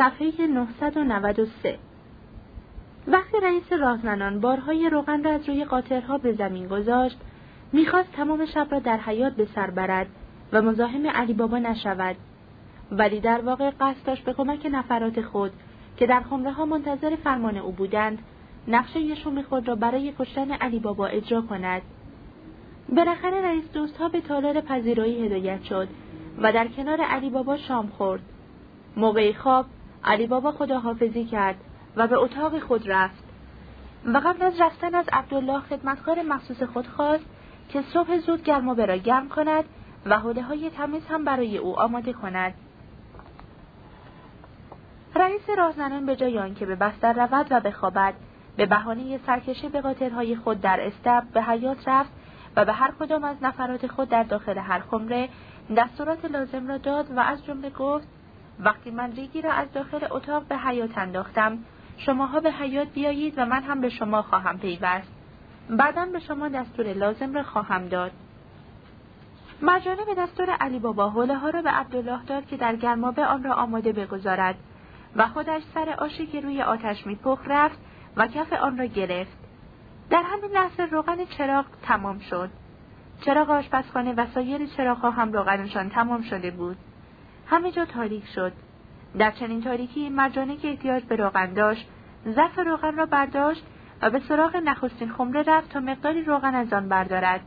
صفحه 993 وقتی رئیس راهزنان بارهای روغن را از روی قاطرها به زمین گذاشت می‌خواست تمام شب را در حیات به سر برد و مزاحم علی بابا نشود. ولی در واقع قصد داشت به کمک نفرات خود که در خمره ها منتظر فرمان او بودند نقشه شوم خود را برای کشتن علی بابا اجرا کند. بالاخره رئیس دوستها به تالار پذیرایی هدایت شد و در کنار علی بابا شام خورد. موقع خواب علی بابا خداحافظی کرد و به اتاق خود رفت. و قبل از رفتن از عبدالله خدمتکار مخصوص خود خواست که صبح زود گرمابه را گرم کند و حوله های تمیز هم برای او آماده کند. رئیس راهزنان به جای آنکه به بستر رود و بخوابد به بهانه سرکشی به قاطرهای خود در استب به حیات رفت و به هر کدام از نفرات خود در داخل هر خمره دستورات لازم را داد و از جمله گفت وقتی من ریگی را از داخل اتاق به حیات انداختم شماها به حیات بیایید و من هم به شما خواهم پیوست. بعدا به شما دستور لازم را خواهم داد. مرجانه به دستور علی بابا حوله ها را به عبدالله داد که در گرمابه آن را آماده بگذارد و خودش سر آشی که روی آتش میپخت رفت و کف آن را گرفت. در همین لحظه روغن چراغ تمام شد. چراغ آشپزخانه و سایر چراغها هم روغنشان تمام شده بود. همه جا تاریک شد. در چنین تاریکی مرجانه که احتیاج به روغن داشت. ظرف روغن را برداشت و به سراغ نخستین خمره رفت تا مقداری روغن از آن بردارد.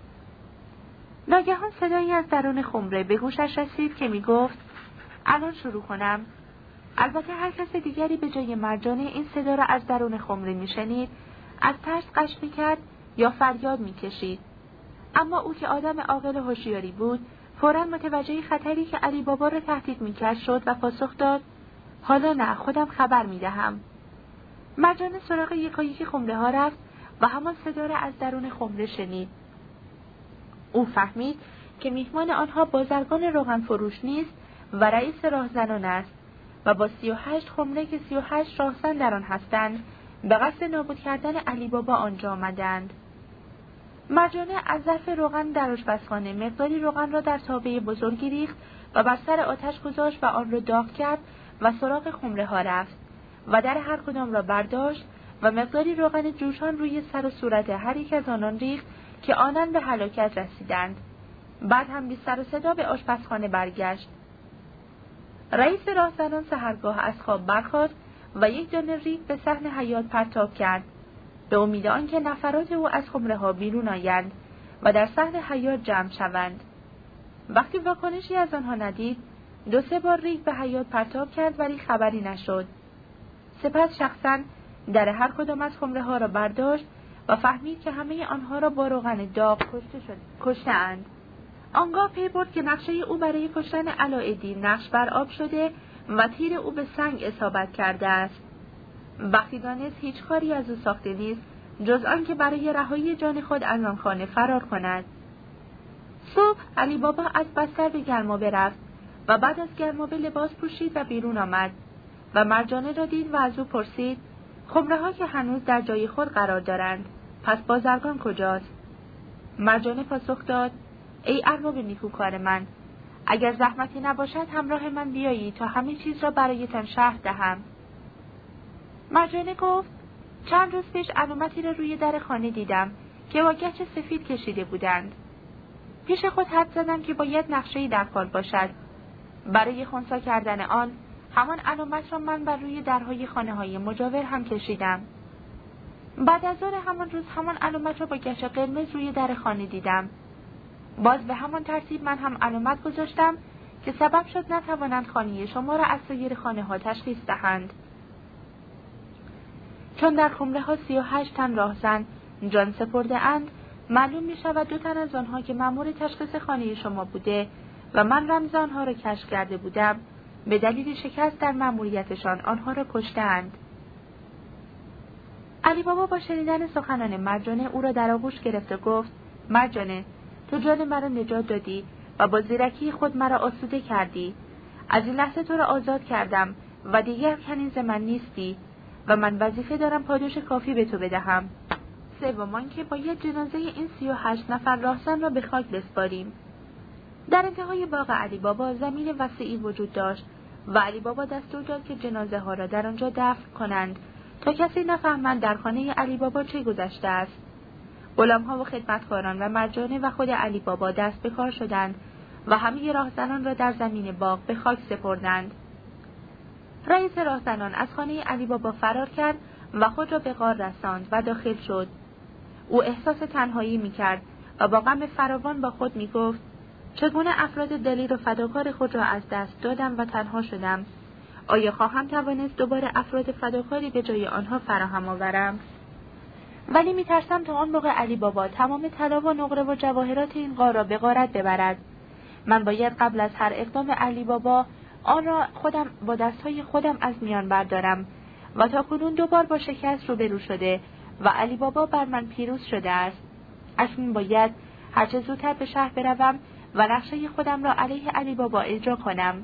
ناگهان صدایی از درون خمره به گوشش رسید که می‌گفت الان شروع کنم. البته هر کس دیگری به جای مرجانه این صدا را از درون خمره میشنید از ترس قش می‌کرد یا فریاد می‌کشید. اما او که آدم عاقل و هوشیاری بود فورا متوجه خطری که علی بابا را تهدید می‌کرد شد و پاسخ داد حالا نه خودم خبر می‌دهم. مرجانه سراغ یکایک خمره ها رفت و همان صدا را از درون خمره شنید. او فهمید که میهمان آنها بازرگان روغن فروش نیست و رئیس راهزنان است و با سی و هشت خمره که سی و هشت راهزن در آن هستند به قصد نابود کردن علی بابا آنجا آمدند. مرجانه از ظرف روغن در آشپزخانه. مقداری روغن را در تابه بزرگی ریخت و بر سر آتش گذاشت و آن را داغ کرد و سراغ خمره ها رفت و در هر کدام را برداشت و مقداری روغن جوشان روی سر و صورت هر یک از آنان ریخت که آنان به هلاکت رسیدند. بعد هم بی سر و صدا به آشپزخانه برگشت. رئیس راهزنان سهرگاه از خواب برخاست و یک دانه ریگ به صحن حیات پرتاب کرد. به امید آنکه نفرات او از خمره ها بیرون آیند و در صحن حیات جمع شوند. وقتی واکنشی از آنها ندید دو سه بار ریگ به حیات پرتاب کرد ولی خبری نشد. سپس شخصا در هر کدام از خمره ها را برداشت و فهمید که همه آنها را با روغن داغ کشته شد کشتهاند. آنگاه پی برد که نقشه او برای کشتن علایالدین نقش بر آب شده و تیر او به سنگ اصابت کرده است. وقتی دانست هیچ کاری از او ساخته نیست جز آنکه برای رهایی جان خود از آن خانه فرار کند. صبح علی بابا از بستر به گرمابه رفت و بعد از گرمابه لباس پوشید و بیرون آمد و مرجانه را دید و از او پرسید خمره ها که هنوز در جای خود قرار دارند پس بازرگان کجاست؟ مرجانه پاسخ داد ای ارباب نیکوکار من اگر زحمتی نباشد همراه من بیایی تا همه چیز را برایتان شهر دهم. مرجانه گفت چند روز پیش علامتی را روی در خانه دیدم که با گچ سفید کشیده بودند. پیش خود حد زدم که باید نقشه در کار باشد. برای خونسا کردن آن همان علامت را من بر روی درهای خانه های مجاور هم کشیدم. بعد از ظهر همان روز همان علامت را با گچ قرمز روی در خانه دیدم. باز به همان ترتیب من هم علامت گذاشتم که سبب شد نتوانند خانه شما را از سایر خانه ها تشخیص دهند. چون در خمره ها سی و هشت تن راهزن جان سپرده اند معلوم می شود دو تن از آنها که مأمور تشخیص خانه شما بوده و من رمز آنها را کشف کرده بودم. به دلیل شکست در مأموریتشان آنها را کشتهاند. علی بابا با شنیدن سخنان مرجانه او را در آغوش گرفت و گفت مرجانه تو جان مرا نجات دادی و با زیرکی خود مرا آسوده کردی. از این لحظه تو را آزاد کردم و دیگر کنیز من نیستی. و من وظیفه دارم پاداش کافی به تو بدهم. سومان که باید جنازه این سی و هشت نفر راهزن را به خاک بسپاریم. در انتهای باغ علی بابا زمین وسیعی وجود داشت و علی بابا دستور داد که جنازه ها را در آنجا دفن کنند تا کسی نفهمند در خانه علی بابا چه گذشته است. غلام ها و خدمتکاران و مرجانه و خود علی بابا دست به کار شدند و همه راهزنان را در زمین باغ به خاک سپردند. رئیس راهزنان از خانه علی بابا فرار کرد و خود را به غار رساند و داخل شد. او احساس تنهایی می‌کرد و با غم فراوان با خود می‌گفت چگونه افراد دلیر و فداکار خود را از دست دادم و تنها شدم؟ آیا خواهم توانست دوباره افراد فداکاری به جای آنها فراهم آورم؟ ولی میترسم تا آن موقع علی بابا تمام طلا و نقره و جواهرات این غار را به غارت ببرد. من باید قبل از هر اقدام علی بابا آن را خودم با دستهای خودم از میان بردارم و تا کنون دوبار با شکست روبرو شده و علی بابا بر من پیروز شده است. اکنون باید هرچه زودتر به شهر بروم و نقشه خودم را علیه علی بابا اجرا کنم.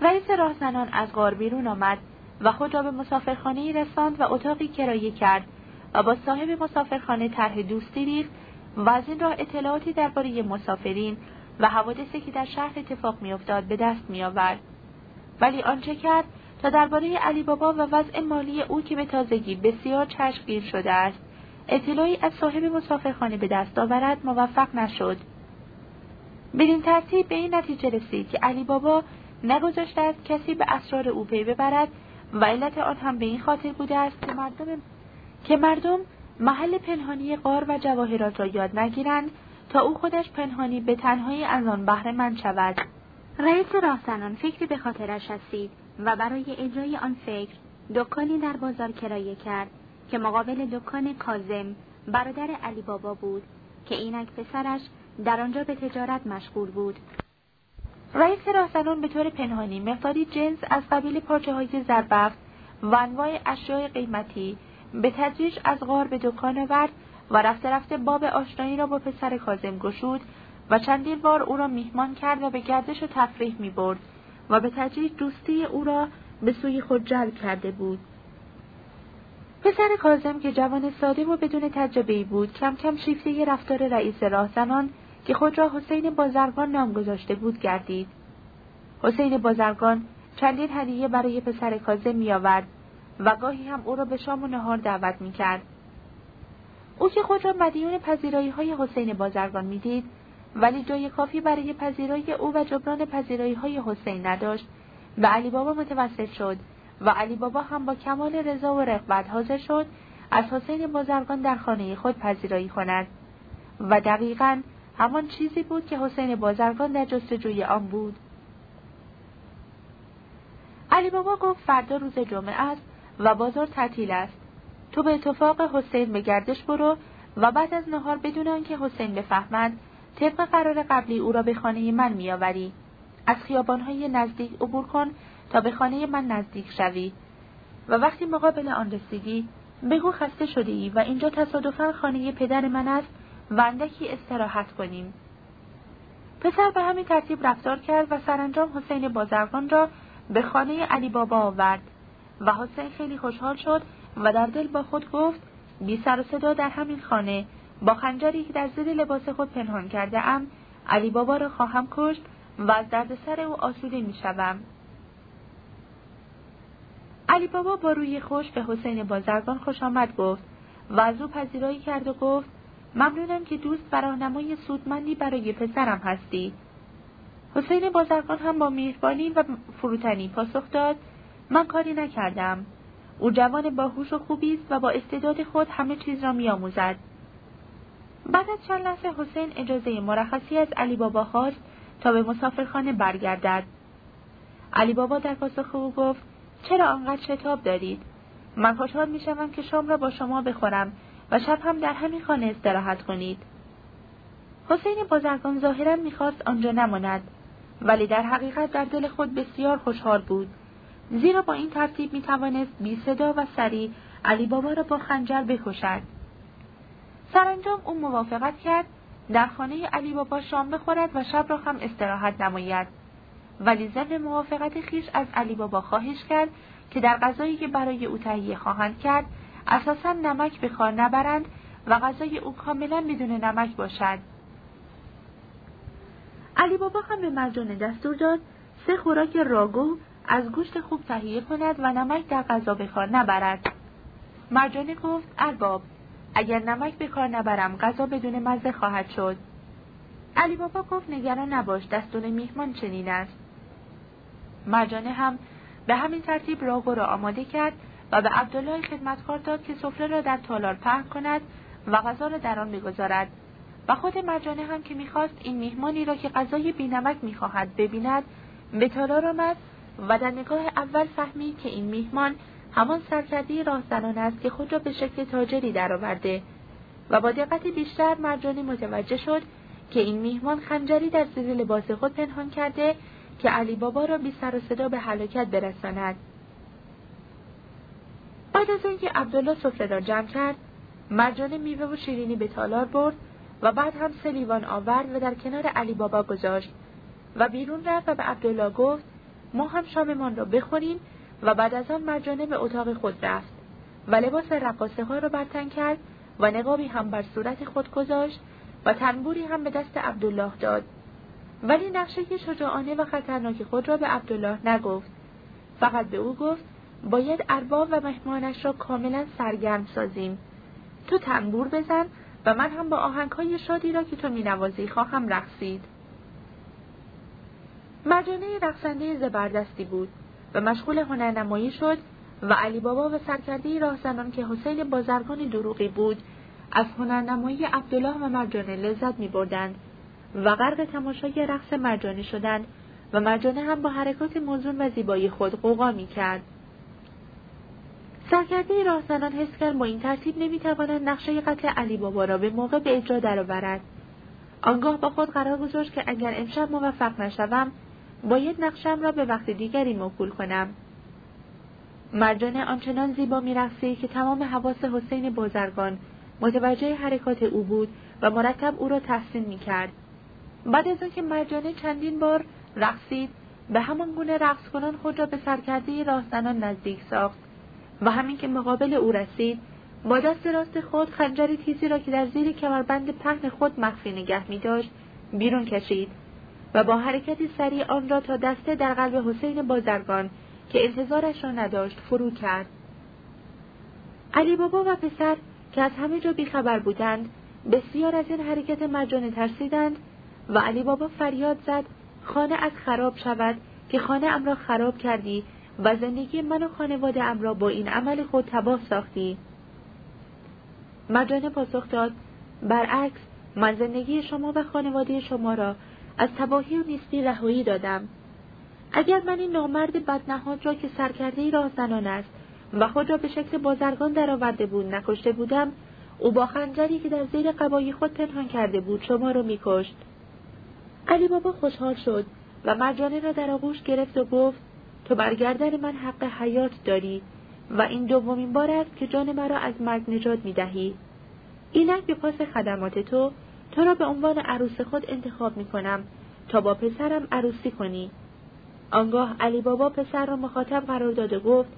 رئیس راهزنان از غار بیرون آمد و خود را به مسافرخانه رساند و اتاقی کرایه کرد و با صاحب مسافرخانه طرح دوستی ریخت و از این راه اطلاعاتی درباره مسافرین و حوادثی که در شهر اتفاق میافتاد به دست میآورد. ولی آنچه کرد تا درباره علی بابا و وضع مالی او که به تازگی بسیار چشمگیر شده است اطلاعی از صاحب مسافرخانه به دست آورد موفق نشد. بدین ترتیب به این نتیجه رسید که علی بابا نگذاشته است کسی به اسرار او پی ببرد و علت آن هم به این خاطر بوده است که مردم که مردم محل پنهانی قار و جواهرات را یاد نگیرند تا او خودش پنهانی به تنهایی از آن بهره من شود. رئیس راهزنان فکری به خاطرش رسید و برای اجرای آن فکر دکانی در بازار کرایه کرد که مقابل دکان کازم برادر علی بابا بود که اینک پسرش در آنجا به تجارت مشغول بود. رئیس راهزنان به طور پنهانی مقداری جنس از قبیل پارچه های زربفت و انواع اشیاء قیمتی به تدریج از غار به دکان آورد و رفته رفته باب آشنایی را با پسر کازم گشود و چندین بار او را میهمان کرد و به گردش و تفریح می برد و به تدریج دوستی او را به سوی خود جلب کرده بود. پسر کازم که جوان ساده و بدون تجربه بود کم کم شیفته رفتار رئیس راهزنان که خود را حسین بازرگان نام گذاشته بود گردید. حسین بازرگان چندین هدیه برای پسر کازم می آورد و گاهی هم او را به شام و نهار دعوت می کرد. او که خود را مدیون پذیرایی های حسین بازرگان می‌دید ولی جای کافی برای پذیرایی او و جبران پذیرایی های حسین نداشت و علی بابا متوسط شد و علی بابا هم با کمال رضا و رغبت حاضر شد از حسین بازرگان در خانه خود پذیرایی کند و دقیقا همان چیزی بود که حسین بازرگان در جستجوی آن بود. علی بابا گفت فردا روز جمعه است و بازار تعطیل است. تو به اتفاق حسین به گردش برو و بعد از نهار بدون آنکه حسین بفهمد طبق قرار قبلی او را به خانه من میآوری. از خیابانهای نزدیک عبور کن تا به خانه من نزدیک شوی. و وقتی مقابل آن رسیدی بگو خسته شده ای و اینجا تصادفا خانه پدر من است و اندکی استراحت کنیم. پسر به همین ترتیب رفتار کرد و سرانجام حسین بازرگان را به خانه علی بابا آورد و حسین خیلی خوشحال شد و در دل با خود گفت بی سر و صدا در همین خانه. با خنجری که در زیر لباس خود پنهان کرده ام علی بابا را خواهم کشت و از دردسر او آسوده می شوم. علی بابا با روی خوش به حسین بازرگان خوش آمد گفت و از او پذیرایی کرد و گفت ممنونم که دوست و راهنمای سودمندی برای پسرم هستی. حسین بازرگان هم با مهربانی و فروتنی پاسخ داد من کاری نکردم. او جوان باهوش و خوبی است و با استعداد خود همه چیز را میآموزد. بعد از چند لحظه حسین اجازه مرخصی از علی بابا خواست تا به مسافرخانه برگردد. علی بابا در پاسخ او گفت چرا آنقدر شتاب دارید؟ من خوشحال می‌شوم که شام را با شما بخورم و شب هم در همین خانه استراحت کنید. حسین بازرگان ظاهرا می‌خواست آنجا نماند ولی در حقیقت در دل خود بسیار خوشحال بود. زیرا با این ترتیب می توانست بی صدا و سریع علی بابا را با خنجر بکشد. سرانجام او موافقت کرد در خانه علی بابا شام بخورد و شب را هم استراحت نماید. ولی ضمن موافقت خیش از علی بابا خواهش کرد که در غذایی که برای او تهیه خواهند کرد اساسا نمک به کار نبرند و غذای او کاملا بدون نمک باشد. علی بابا هم به مرجانه دستور داد سه خوراک راگو از گوشت خوب تهیه کند و نمک در غذا به کار نبرد. مرجانه گفت ارباب اگر نمک به کار نبرم غذا بدون مزه خواهد شد. علی بابا گفت نگران نباش دستون میهمان چنین است. مرجانه هم به همین ترتیب راگو را آماده کرد و به عبدالله خدمتکار داد که سفره را در تالار پهن کند و غذا را در آن بگذارد. و خود مرجانه هم که می‌خواست این میهمانی را که غذای بینمک می‌خواهد ببیند به تالار آمد و در نگاه اول فهمید که این میهمان همان سرکرده راهزنان است که خود را به شکل تاجری درآورده و با دقت بیشتر مرجانی متوجه شد که این میهمان خنجری در زیر لباس خود پنهان کرده که علی بابا را بی سر و صدا به هلاکت برساند. بعد از اینکه عبدالله سفره را جمع کرد مرجان میوه و شیرینی به تالار برد و بعد هم سه لیوان آورد و در کنار علی بابا گذاشت و بیرون رفت و به عبدالله گفت ما هم شاممان را بخوریم و بعد از آن مرجانه به اتاق خود رفت و لباس رقاصه ها را برتن کرد و نقابی هم بر صورت خود گذاشت و تنبوری هم به دست عبدالله داد. ولی نقشه شجاعانه و خطرناک خود را به عبدالله نگفت. فقط به او گفت باید ارباب و مهمانش را کاملا سرگرم سازیم. تو تنبور بزن و من هم با آهنگ های شادی را که تو مینوازی خواهم رقصید. مرجانه رقصنده زبردستی بود و مشغول هنرنمایی شد و علی بابا و سرکرده راهزنان که حسین بازرگان دروغی بود از هنرنمایی عبدالله و مرجانه لذت می بردند و غرق تماشای رقص مرجانه شدند و مرجانه هم با حرکات موزون و زیبایی خود قوقا می کرد. سرکرده راهزنان حس کرد با این ترتیب نمی‌تواند نقشه قتل علی بابا را به موقع به اجرا درآورد آنگاه با خود قرار گذاشت که اگر امشب موفق نشوم باید نقشم را به وقت دیگری موکول کنم. مرجانه آنچنان زیبا میرقصید که تمام حواس حسین بازرگان متوجه حرکات او بود و مرتب او را تحسین می‌کرد. بعد از آنکه مرجانه چندین بار رقصید به همان گونه رقص کنان خود را به سرکرده راهزنان نزدیک ساخت و همین که مقابل او رسید با دست راست خود خنجر تیزی را که در زیر کمربند پهن خود مخفی نگه می داشت بیرون کشید. و با حرکتی سریع آن را تا دسته در قلب حسین بازرگان که انتظارش را نداشت فرو کرد. علی بابا و پسر که از همه جا بیخبر بودند بسیار از این حرکت مجانه ترسیدند و علی بابا فریاد زد خانه از خراب شود که خانه ام را خراب کردی و زندگی من و خانواده ام را با این عمل خود تباه ساختی. مجانه پاسخ داد برعکس من زندگی شما و خانواده شما را از تباهی و نیستی رهایی دادم اگر من این نامرد بدنهاد را که سرکرده راه زنان است و خود را به شکل بازرگان درآورده بود نکشته بودم او با خنجری که در زیر قبای خود پنهان کرده بود شما را میکشت علی بابا خوشحال شد و مرجانه را در آغوش گرفت و گفت تو برگردن من حق حیات داری و این دومین بار است که جان مرا از مرگ نجات می دهی. اینک به پاس خدمات تو تو را به عنوان عروس خود انتخاب می کنم تا با پسرم عروسی کنی. آنگاه علی بابا پسر را مخاطب قرار داد و گفت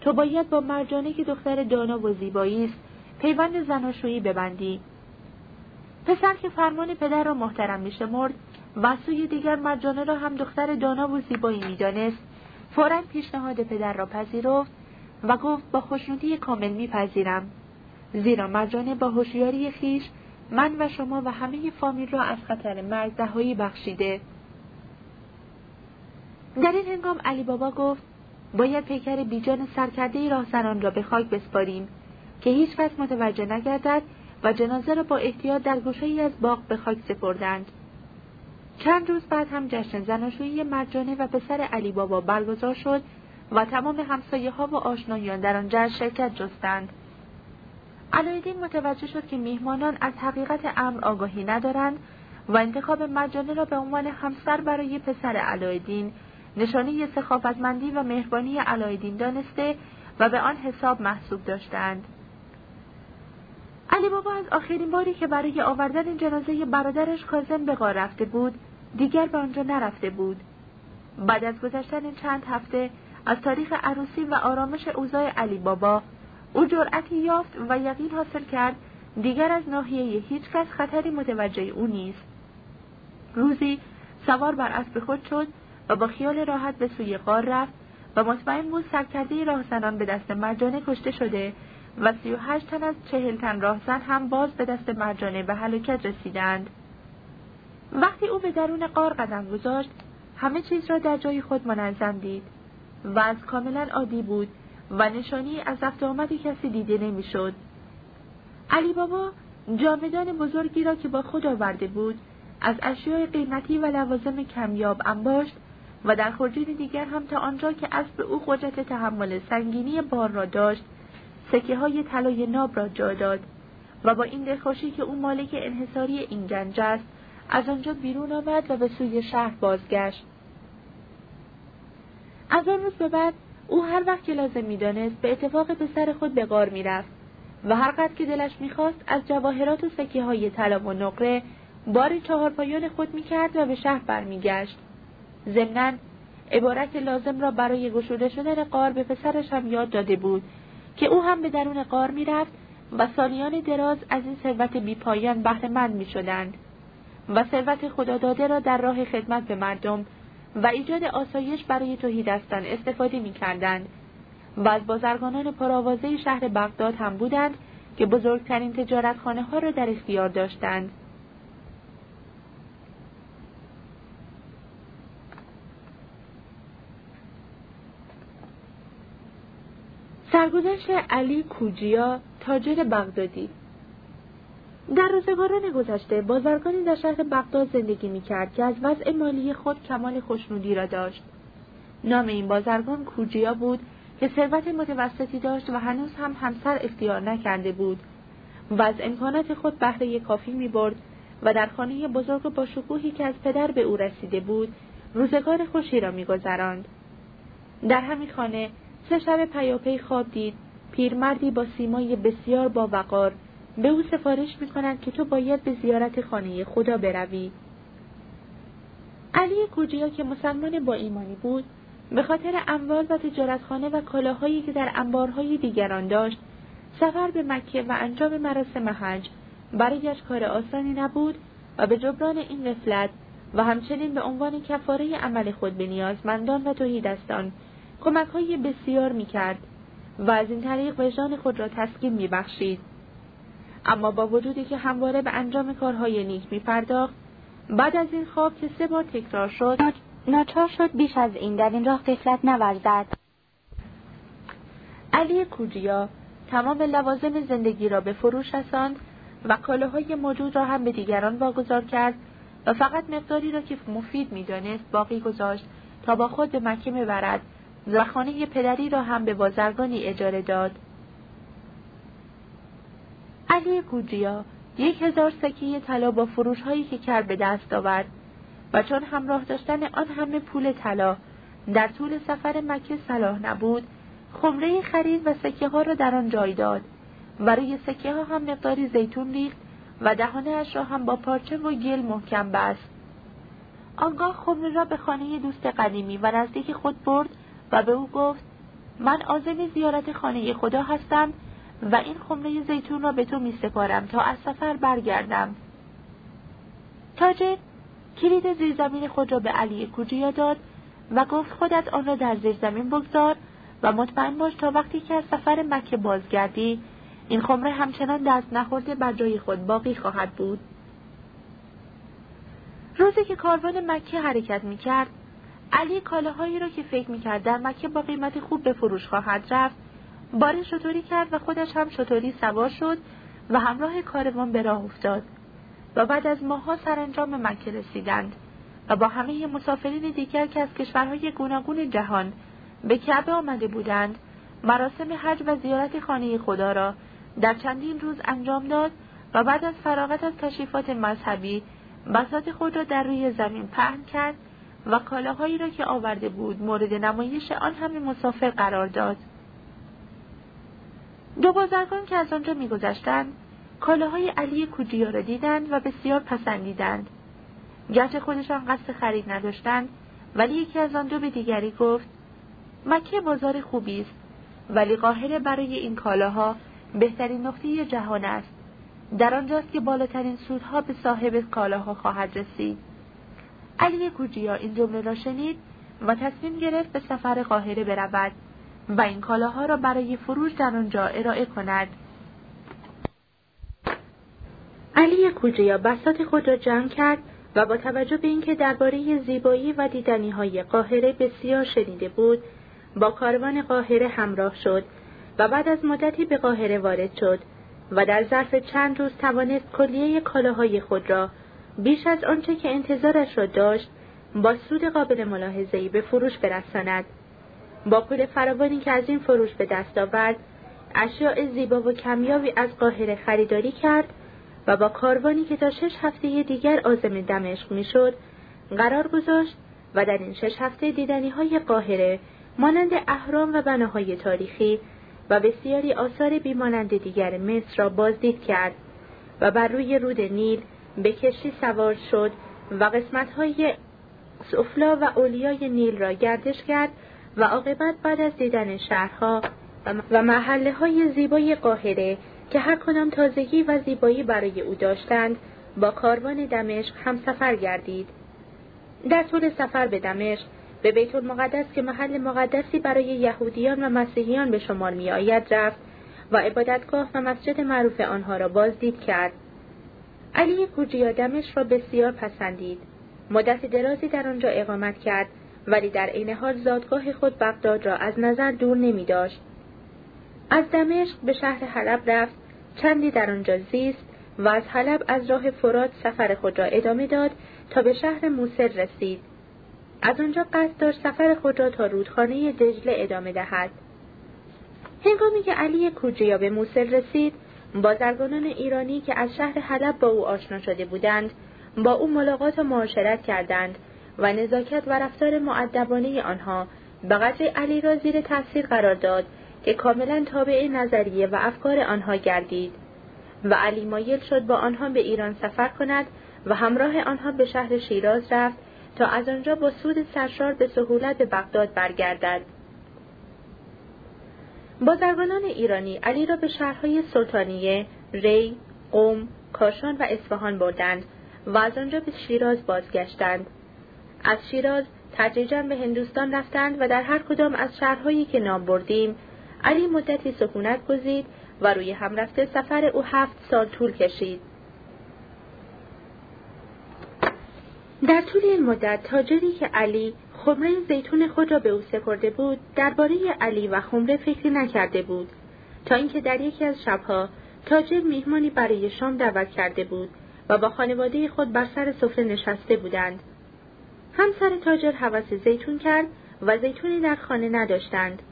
تو باید با مرجانه که دختر دانا و زیبایی است پیوند زناشویی ببندی. پسر که فرمان پدر را محترم می شمرد و سوی دیگر مرجانه را هم دختر دانا و زیبایی می دانست فورا پیشنهاد پدر را پذیرفت و گفت با خوشنودی کامل میپذیرم زیرا مرجانه با هوشیاری خیش من و شما و همه فامیل را از خطر مرگ رهایی بخشیده در این هنگام علی بابا گفت باید پیکر بیجان سرکرده راهزنان را به خاک بسپاریم که هیچ کس متوجه نگردد و جنازه را با احتیاط در گوشه از باغ به خاک سپردند چند روز بعد هم جشن زناشویی مرجانه و پسر علی بابا برگزار شد و تمام همسایه ها و آشنایان در آن جشن شرکت جستند. علایدین متوجه شد که میهمانان از حقیقت امر آگاهی ندارند و انتخاب مرجانه را به عنوان همسر برای پسر علایدین نشانه سخافتمندی و مهربانی علایدین دانسته و به آن حساب محسوب داشتند. علی بابا از آخرین باری که برای آوردن جنازه برادرش کازم به غار رفته بود دیگر به آنجا نرفته بود بعد از گذشتن چند هفته از تاریخ عروسی و آرامش اوضاع علی بابا او جرأتی یافت و یقین حاصل کرد دیگر از ناحیه هیچ کس خطری متوجه او نیست. روزی سوار بر اسب خود شد و با خیال راحت به سوی غار رفت و مطمئن بود سرکرده راهزنان به دست مرجانه کشته شده و سی و هشت تن از چهل تن راهزن هم باز به دست مرجانه به هلاکت رسیدند. وقتی او به درون قار قدم گذاشت همه چیز را در جای خود منظم دید و از کاملا عادی بود و نشانی از رفت آمد کسی دیده نمی‌شد. علی بابا جامدان بزرگی را که با خود آورده بود از اشیاء قیمتی و لوازم کمیاب انباشت و در خرجین دیگر هم تا آنجا که اسب او قدرت تحمل سنگینی بار را داشت سکه های طلای ناب را جا داد و با این دلخوشی که او مالک انحصاری این گنج است از آنجا بیرون آمد و به سوی شهر بازگشت از آن روز به بعد او هر وقت که لازم می‌دانست به اتفاق پسر خود به غار می‌رفت و هر قدر که دلش می‌خواست از جواهرات و سکه های طلا و نقره بار چهارپایان خود می‌کرد و به شهر برمیگشت. ضمنا عبارت لازم را برای گشوده شدن قار به پسرش هم یاد داده بود که او هم به درون قار می‌رفت و سالیان دراز از این ثروت بیپایان بهرهمند می‌شدند و ثروت خداداده را در راه خدمت به مردم و ایجاد آسایش برای توحیدستان استفاده می‌کردند و از بازرگانان پرآوازه شهر بغداد هم بودند که بزرگترین تجارتخانه ها را در اختیار داشتند. سرگذشت علی کوجیا تاجر بغدادی در روزگاران گذشته بازرگانی در شهر بغداد زندگی می‌کرد که از وضع مالی خود کمال خوشنودی را داشت. نام این بازرگان کوجیا بود که ثروت متوسطی داشت و هنوز هم همسر اختیار نکرده بود. و از امکانات خود بهره کافی می برد و در خانه بزرگ با شکوهی که از پدر به او رسیده بود روزگار خوشی را میگذراند. در همین خانه سه شب پیاپی خواب دید پیرمردی با سیمای بسیار با وقار به او سفارش می‌کنند که تو باید به زیارت خانه خدا بروی علی کوجیا که مسلمان با ایمانی بود به خاطر اموال و تجارتخانه و کالاهایی که در انبارهای دیگران داشت سفر به مکه و انجام مراسم حج برایش کار آسانی نبود و به جبران این غفلت و همچنین به عنوان کفاره عمل خود به نیازمندان و توحیدستان کمک های بسیار می کرد و از این طریق وجدان خود را تسکین می بخشید. اما با وجودی که همواره به انجام کارهای نیک می پرداخت بعد از این خواب که سه بار تکرار شد ناچار شد بیش از این در این راه قفلت نورزد. علی کوجیا تمام لوازم زندگی را به فروش رساند و کالاهای موجود را هم به دیگران واگذار کرد و فقط مقداری را که مفید می‌دانست باقی گذاشت تا با خود به مکه می‌برد و خانه پدری را هم به بازرگانی اجاره داد. علی کوجیا یک هزار سکه طلا با فروش هایی که کرد به دست آورد و چون همراه داشتن آن همه پول طلا در طول سفر مکه صلاح نبود خمره خرید و سکه ها را در آن جای داد و روی سکه ها هم مقداری زیتون ریخت و دهانه اش را هم با پارچه و گل محکم بست. آنگاه خمره را به خانه دوست قدیمی و نزدیک خود برد و به او گفت من عازم زیارت خانه خدا هستم و این خمره زیتون را به تو می سپارم تا از سفر برگردم. تاجر کلید زیرزمین خود را به علی کوجیا داد و گفت خودت آن را در زیرزمین بگذار و مطمئن باش تا وقتی که از سفر مکه بازگردی این خمره همچنان دست نخورده بر جای خود باقی خواهد بود. روزی که کاروان مکه حرکت می کرد علی کالاهایی را که فکر می کرد در مکه با قیمت خوب به فروش خواهد رفت بار شطوری کرد و خودش هم شطوری سوار شد و همراه کاروان به راه افتاد و بعد از ماهها سرانجام مکه رسیدند و با همه مسافرین دیگر که از کشورهای گوناگون جهان به کعبه آمده بودند مراسم حج و زیارت خانه خدا را در چندین روز انجام داد و بعد از فراغت از تشریفات مذهبی بساط خود را در روی زمین پهن کرد و کالاهایی را که آورده بود مورد نمایش آن همه مسافر قرار داد. دو بازرگان که از آنجا میگذشتند کالاهای علی کوجیا را دیدند و بسیار پسندیدند. گرچه خودشان قصد خرید نداشتند ولی یکی از آن دو به دیگری گفت مکه بازار خوبی است ولی قاهره برای این کالاها بهترین نقطه جهان است. در آنجاست که بالاترین سودها به صاحب کالاها خواهد رسید. علی کوجیا این جمله را شنید و تصمیم گرفت به سفر قاهره برود. و این کالاها را برای فروش در آنجا ارائه کند. علی کوجیا بسات خود را جمع کرد و با توجه به اینکه درباره زیبایی و دیدنی های قاهره بسیار شنیده بود با کاروان قاهره همراه شد و بعد از مدتی به قاهره وارد شد و در ظرف چند روز توانست کلیه کالاهای خود را بیش از آنچه که انتظارش را داشت با سود قابل ملاحظه‌ای به فروش برساند. با پول فراوانی که از این فروش به دست آورد اشیاء زیبا و کمیابی از قاهره خریداری کرد و با کاروانی که تا شش هفته دیگر آزم دمشق می‌شد قرار گذاشت و در این شش هفته دیدنی های قاهره مانند اهرام و بناهای تاریخی و بسیاری آثار بیمانند دیگر مصر را بازدید کرد و بر روی رود نیل به کشتی سوار شد و قسمت های سفلا و اولیای نیل را گردش کرد و عاقبت بعد از دیدن شهرها و محله های زیبای قاهره که هر کدام تازگی و زیبایی برای او داشتند با کاروان دمشق هم سفر گردید در طول سفر به دمشق به بیت المقدس که محل مقدسی برای یهودیان و مسیحیان به شمار می آید رفت و عبادتگاه و مسجد معروف آنها را بازدید کرد. علی کوجیا دمشق را بسیار پسندید. مدت درازی در آنجا اقامت کرد ولی در عین حال زادگاه خود بغداد را از نظر دور نمی داشت. از دمشق به شهر حلب رفت چندی در آنجا زیست و از حلب از راه فرات سفر خود را ادامه داد تا به شهر موسر رسید از آنجا قصد داشت سفر خود را تا رودخانه دجله ادامه دهد هنگامی که علی کوجیا به موسر رسید بازرگانان ایرانی که از شهر حلب با او آشنا شده بودند با او ملاقات و معاشرت کردند و نزاکت و رفتار معدبانه آنها به قدر علی را زیر تاثیر قرار داد که کاملا تابع نظریه و افکار آنها گردید و علی مایل شد با آنها به ایران سفر کند و همراه آنها به شهر شیراز رفت تا از آنجا با سود سرشار به سهولت به بغداد برگردد بازرگانان ایرانی علی را به شهرهای سلطانیه، ری، قوم، کاشان و اصفهان بردند و از آنجا به شیراز بازگشتند. از شیراز تدریجا به هندوستان رفتند و در هر کدام از شهرهایی که نام بردیم علی مدتی سکونت گزید و روی هم رفته سفر او هفت سال طول کشید. در طول این مدت تاجری که علی خمره زیتون خود را به او سپرده بود درباره علی و خمره فکری نکرده بود تا اینکه در یکی از شبها تاجر میهمانی برای شام دعوت کرده بود و با خانواده خود بر سر سفره نشسته بودند همسر تاجر حوث زیتون کرد و زیتونی در خانه نداشتند.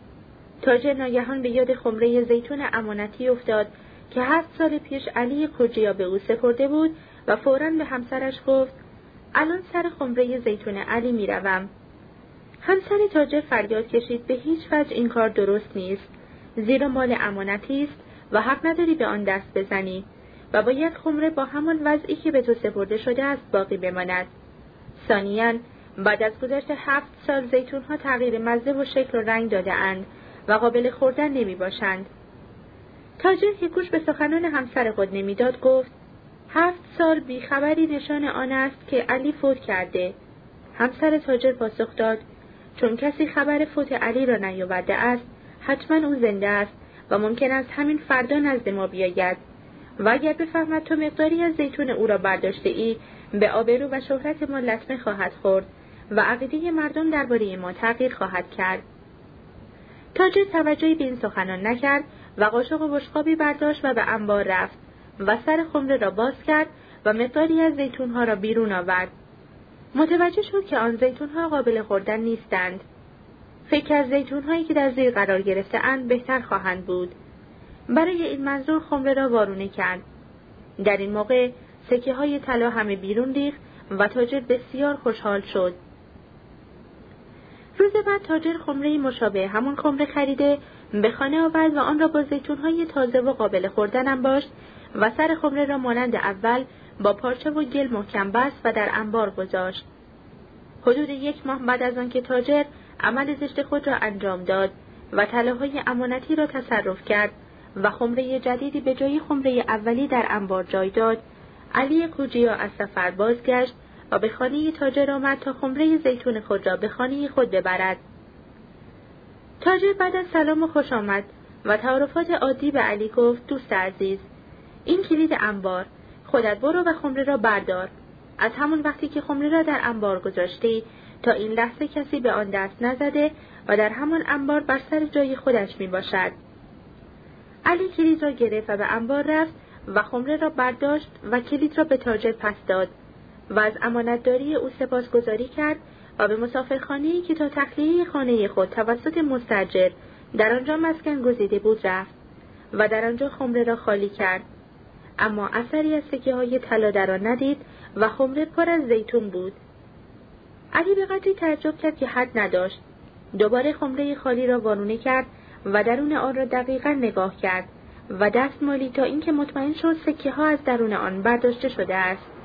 تاجر ناگهان به یاد خمره زیتون امانتی افتاد که هفت سال پیش علی کجیا به او سپرده بود و فورا به همسرش گفت الان سر خمره زیتون علی می‌روم. همسر تاجر فریاد کشید به هیچ وجه این کار درست نیست. زیرا مال امانتی است و حق نداری به آن دست بزنی و باید خمره با همان وضعی که به تو سپرده شده است باقی بماند. ثانیا بعد از گذشت هفت سال زیتون ها تغییر مزه و شکل و رنگ داده اند و قابل خوردن نمی باشند. تاجر که گوش به سخنان همسر خود نمی‌داد گفت هفت سال بیخبری نشان آن است که علی فوت کرده. همسر تاجر پاسخ داد چون کسی خبر فوت علی را نیاورده است حتما او زنده است و ممکن است همین فردا نزد ما بیاید. و اگر بفهمد تو مقداری از زیتون او را برداشته ای به آبرو و شهرت ما لطمه خواهد خورد. و عقیده مردم درباره ما تغییر خواهد کرد. تاجر توجهی به این سخنان نکرد و قاشق و بشقابی برداشت و به انبار رفت و سر خمره را باز کرد و مقداری از زیتونها را بیرون آورد. متوجه شد که آن زیتونها قابل خوردن نیستند. فکر از زیتونهایی که در زیر قرار گرفته اند بهتر خواهند بود. برای این منظور خمره را وارونه کرد. در این موقع سکه های طلا همه بیرون ریخت و تاجر بسیار خوشحال شد. روز بعد تاجر خمره مشابه همون خمره خریده به خانه آورد و آن را با زیتونهای تازه و قابل خوردن انباشت و سر خمره را مانند اول با پارچه و گل محکم بست و در انبار گذاشت. حدود یک ماه بعد از آنکه تاجر عمل زشت خود را انجام داد و طلاهای امانتی را تصرف کرد و خمره جدیدی به جای خمره اولی در انبار جای داد علی کوجیا از سفر بازگشت و به خانه تاجر آمد تا خمره زیتون خود را به خانه خود ببرد. تاجر بعد از سلام و خوش آمد و تعارفات عادی به علی گفت دوست عزیز این کلید انبار خودت برو و خمره را بردار. از همون وقتی که خمره را در انبار گذاشتی تا این لحظه کسی به آن دست نزده و در همان انبار بر سر جای خودش می باشد. علی کلید را گرفت و به انبار رفت و خمره را برداشت و کلید را به تاجر پس داد. و از امانتداری او سپاسگزاری کرد و به مسافرخانه‌ای که تا تخلیه خانه خود توسط مستجر در آنجا مسکن گزیده بود رفت و در آنجا خمره را خالی کرد. اما اثری از سکه های طلا در آن ندید و خمره پر از زیتون بود. علی به قدری تعجب کرد که حد نداشت. دوباره خمره خالی را وارونه کرد و درون آن را دقیقا نگاه کرد و دست مالی تا اینکه مطمئن شد سکه ها از درون آن برداشته شده است.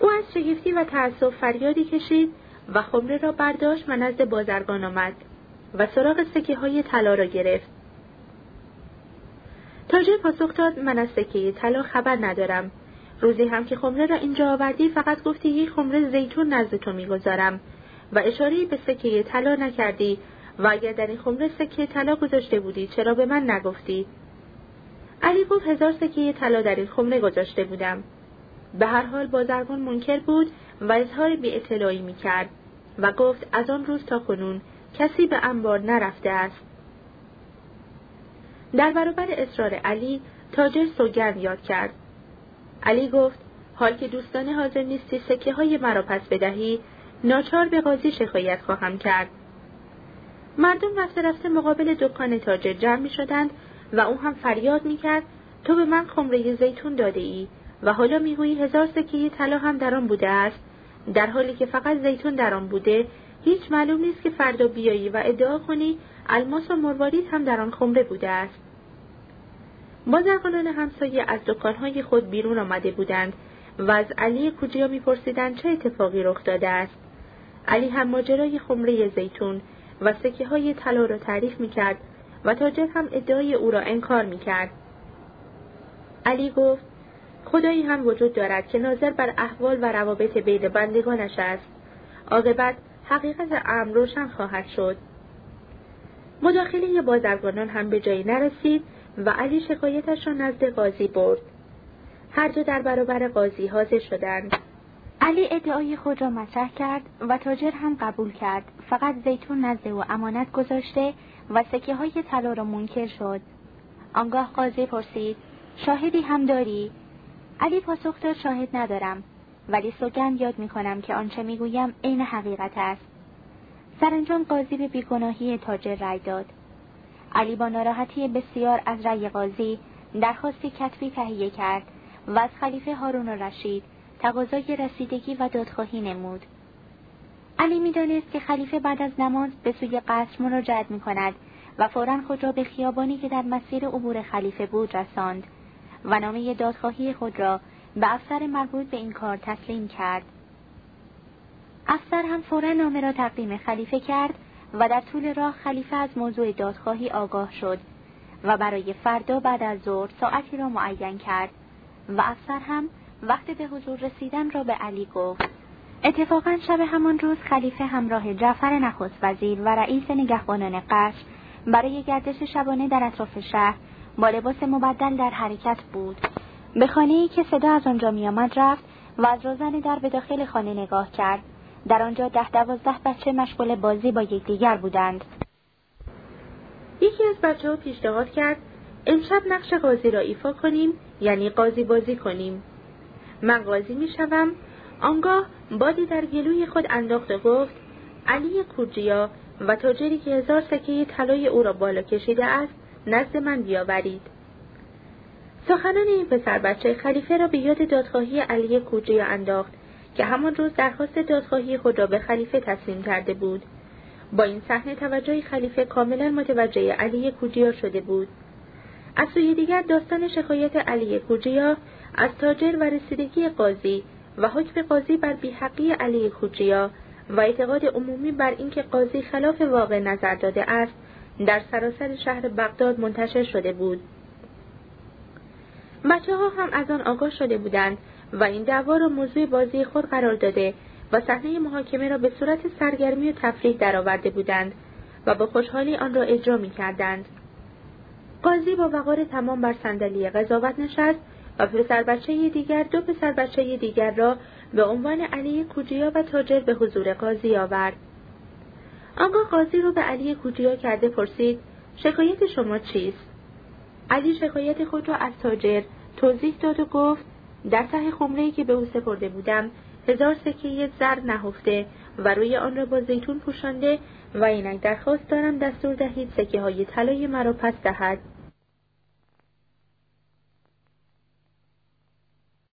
او از شگفتی و تأسف فریادی کشید و خمره را برداشت و نزد بازرگان آمد و سراغ سکه های طلا را گرفت. تاجر پاسخ داد من از سکه طلا خبر ندارم. روزی هم که خمره را اینجا آوردی فقط گفتی یک خمره زیتون نزد تو می‌گذارم و اشاره به سکه طلا نکردی و اگر در این خمره سکه طلا گذاشته بودی چرا به من نگفتی؟ علی گفت هزار سکه طلا در این خمره گذاشته بودم. به هر حال بازرگان منکر بود و اظهار بی اطلاعی می کرد و گفت از آن روز تا کنون کسی به انبار نرفته است. در برابر اصرار علی تاجر سوگند یاد کرد. علی گفت حال که دوستان حاضر نیستی سکه های مرا پس بدهی ناچار به قاضی شکایت خواهم کرد. مردم رفته رفته مقابل دکان تاجر جمع می شدند و او هم فریاد می کرد تو به من خمره زیتون داده ای و حالا می‌گویی هزار سکه طلا هم در آن بوده است. در حالی که فقط زیتون در آن بوده هیچ معلوم نیست که فردا بیایی و ادعا کنی الماس و مروارید هم در آن خمره بوده است. بازرگانان همسایه از دکانهای خود بیرون آمده بودند و از علی کوجیا میپرسیدند چه اتفاقی رخ داده است. علی هم ماجرای خمره زیتون و سکه های طلا را تعریف می‌کرد و تاجر هم ادعای او را انکار می‌کرد. علی گفت خدایی هم وجود دارد که ناظر بر احوال و روابط بین بندگانش است. عاقبت حقیقت امر روشن خواهد شد. مداخله بازرگانان هم به جایی نرسید و علی شکایتش را نزد قاضی برد. هر دو در برابر قاضی حاضر شدند. علی ادعای خود را مطرح کرد و تاجر هم قبول کرد. فقط زیتون نزد و امانت گذاشته و سکه های طلا را منکر شد. آنگاه قاضی پرسید شاهدی هم داری علی پاسخ داد شاهد ندارم ولی سوگند یاد می کنم که آنچه می گویم عین حقیقت است. سرانجام قاضی به بیگناهی تاجر رأی داد. علی با ناراحتی بسیار از رأی قاضی درخواستی کتبی تهیه کرد و از خلیفه هارون رشید تقاضای رسیدگی و دادخواهی نمود. علی می‌دانست که خلیفه بعد از نماز به سوی قصر مراجعت می کند و فورا خود را به خیابانی که در مسیر عبور خلیفه بود رساند. و نامه دادخواهی خود را به افسر مربوط به این کار تسلیم کرد. افسر هم فورا نامه را تقدیم خلیفه کرد و در طول راه خلیفه از موضوع دادخواهی آگاه شد و برای فردا بعد از ظهر ساعتی را معین کرد و افسر هم وقت به حضور رسیدن را به علی گفت. اتفاقا شب همان روز خلیفه همراه جعفر نخست وزیر و رئیس نگهبانان قصر برای گردش شبانه در اطراف شهر با لباس مبدل در حرکت بود. به خانه ای که صدا از آنجا میآمد رفت و از روزن در به داخل خانه نگاه کرد. در آنجا ده دوازده بچه مشغول بازی با یکدیگر بودند. یکی از بچه ها پیشنهاد کرد امشب نقش قاضی را ایفا کنیم یعنی قاضی بازی کنیم. من قاضی می‌شوم. آنگاه بادی در گلوی خود انداخت و گفت علی کورجیا و تاجری که هزار سکه طلای او را بالا کشیده است نزد من بیاورید. سخنان این پسر بچه خلیفه را به یاد دادخواهی علی کوجیا انداخت که همان روز درخواست دادخواهی خود را به خلیفه تسلیم کرده بود. با این صحنه توجه خلیفه کاملا متوجه علی کوجیا شده بود. از سوی دیگر داستان شکایت علی کوجیا از تاجر و رسیدگی قاضی و حکم قاضی بر بیحقی علی کوجیا و اعتقاد عمومی بر اینکه قاضی خلاف واقع نظر داده است در سراسر شهر بغداد منتشر شده بود بچه ها هم از آن آگاه شده بودند و این دعوا را موضوع بازی خود قرار داده و صحنه محاکمه را به صورت سرگرمی و تفریح درآورده بودند و با خوشحالی آن را اجرا می کردند. قاضی با وقار تمام بر صندلی قضاوت نشست و پسر بچه دیگر دو پسر بچه دیگر را به عنوان علی کوجیا و تاجر به حضور قاضی آورد. آنگاه قاضی رو به علی کوجیا کرده پرسید شکایت شما چیست؟ علی شکایت خود را از تاجر توضیح داد و گفت در ته خمره که به او سپرده بودم هزار سکه زر نهفته و روی آن را با زیتون پوشانده و اینک درخواست دارم دستور دهید سکه های طلای مرا پس دهد